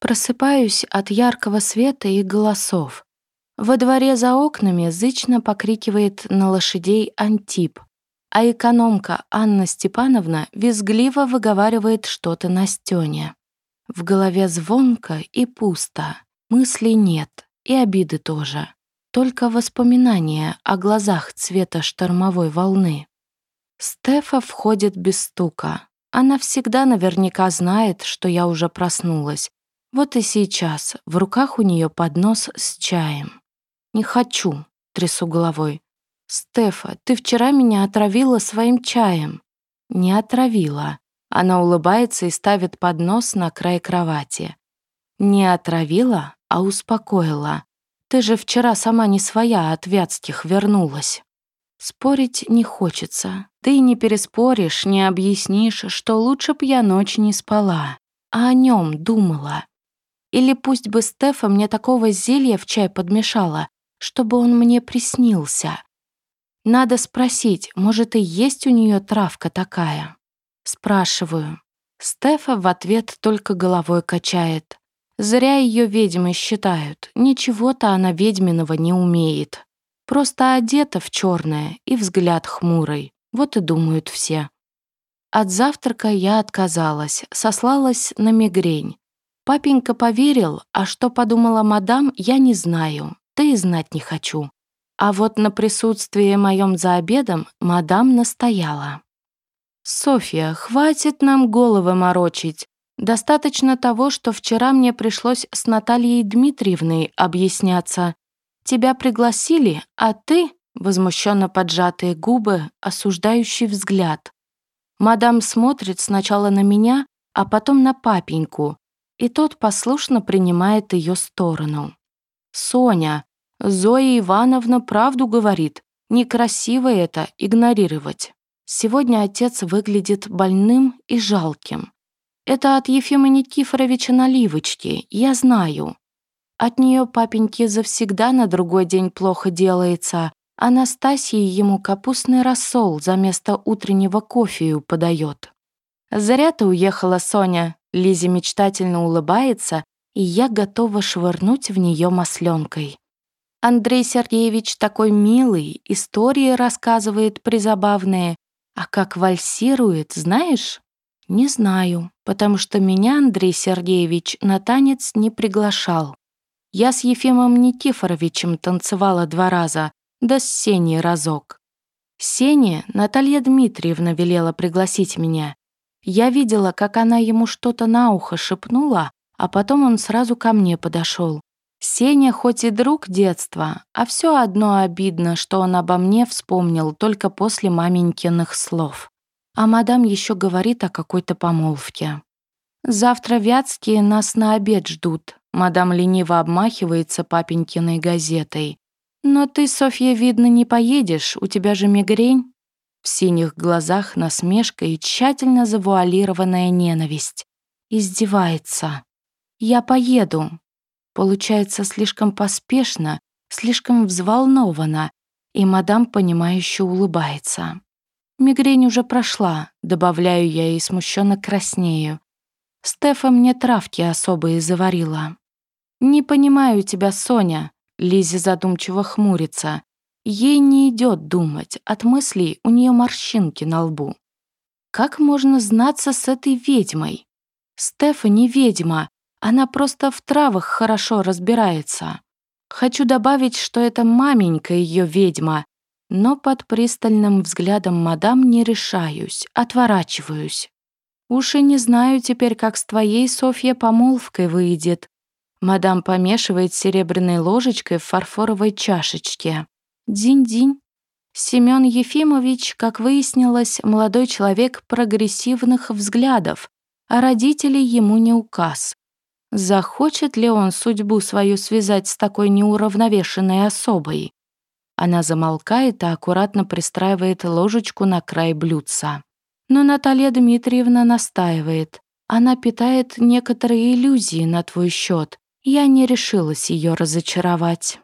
Просыпаюсь от яркого света и голосов. Во дворе за окнами зычно покрикивает на лошадей Антип, а экономка Анна Степановна визгливо выговаривает что-то на стёне. В голове звонко и пусто, мыслей нет, и обиды тоже. Только воспоминания о глазах цвета штормовой волны. Стефа входит без стука. Она всегда наверняка знает, что я уже проснулась. Вот и сейчас в руках у нее поднос с чаем. «Не хочу», — трясу головой. «Стефа, ты вчера меня отравила своим чаем». «Не отравила». Она улыбается и ставит поднос на край кровати. «Не отравила, а успокоила. Ты же вчера сама не своя от Вятских вернулась». Спорить не хочется. Ты не переспоришь, не объяснишь, что лучше б я ночь не спала, а о нем думала. Или пусть бы Стефа мне такого зелья в чай подмешала, чтобы он мне приснился. Надо спросить, может и есть у нее травка такая. Спрашиваю. Стефа в ответ только головой качает. Зря ее ведьмой считают, ничего-то она ведьминого не умеет. Просто одета в черное и взгляд хмурый. Вот и думают все. От завтрака я отказалась, сослалась на мигрень. Папенька поверил, а что подумала мадам, я не знаю, да и знать не хочу. А вот на присутствие моем за обедом мадам настояла. «Софья, хватит нам головы морочить. Достаточно того, что вчера мне пришлось с Натальей Дмитриевной объясняться. Тебя пригласили, а ты, возмущенно поджатые губы, осуждающий взгляд. Мадам смотрит сначала на меня, а потом на папеньку, и тот послушно принимает ее сторону. «Соня, Зоя Ивановна правду говорит, некрасиво это игнорировать. Сегодня отец выглядит больным и жалким. Это от Ефима Никифоровича наливочки, я знаю. От нее папеньке завсегда на другой день плохо делается. Анастасия ему капустный рассол за место утреннего кофею подает. «Зря ты уехала, Соня», — Лизе мечтательно улыбается, и я готова швырнуть в нее масленкой. Андрей Сергеевич такой милый, истории рассказывает призабавные, а как вальсирует, знаешь? Не знаю, потому что меня Андрей Сергеевич на танец не приглашал. Я с Ефимом Никифоровичем танцевала два раза, да с Сеней разок. Сене Наталья Дмитриевна велела пригласить меня. Я видела, как она ему что-то на ухо шепнула, а потом он сразу ко мне подошел. Сеня хоть и друг детства, а все одно обидно, что он обо мне вспомнил только после маменькиных слов. А мадам еще говорит о какой-то помолвке. Завтра Вятские нас на обед ждут. Мадам лениво обмахивается папенькиной газетой. «Но ты, Софья, видно, не поедешь, у тебя же мигрень». В синих глазах насмешка и тщательно завуалированная ненависть. Издевается. «Я поеду». Получается слишком поспешно, слишком взволнованно, и мадам, понимающе улыбается. «Мигрень уже прошла», — добавляю я и смущенно краснею. Стефа мне травки особые заварила. «Не понимаю тебя, Соня», — Лизи задумчиво хмурится. Ей не идет думать, от мыслей у нее морщинки на лбу. Как можно знаться с этой ведьмой? Стефа не ведьма, она просто в травах хорошо разбирается. Хочу добавить, что это маменька ее ведьма, но под пристальным взглядом мадам не решаюсь, отворачиваюсь. Уж и не знаю теперь, как с твоей, Софья, помолвкой выйдет. Мадам помешивает серебряной ложечкой в фарфоровой чашечке. Динь-динь. Семён Ефимович, как выяснилось, молодой человек прогрессивных взглядов, а родителей ему не указ. Захочет ли он судьбу свою связать с такой неуравновешенной особой? Она замолкает и аккуратно пристраивает ложечку на край блюдца. Но Наталья Дмитриевна настаивает. Она питает некоторые иллюзии на твой счет. Я не решилась ее разочаровать.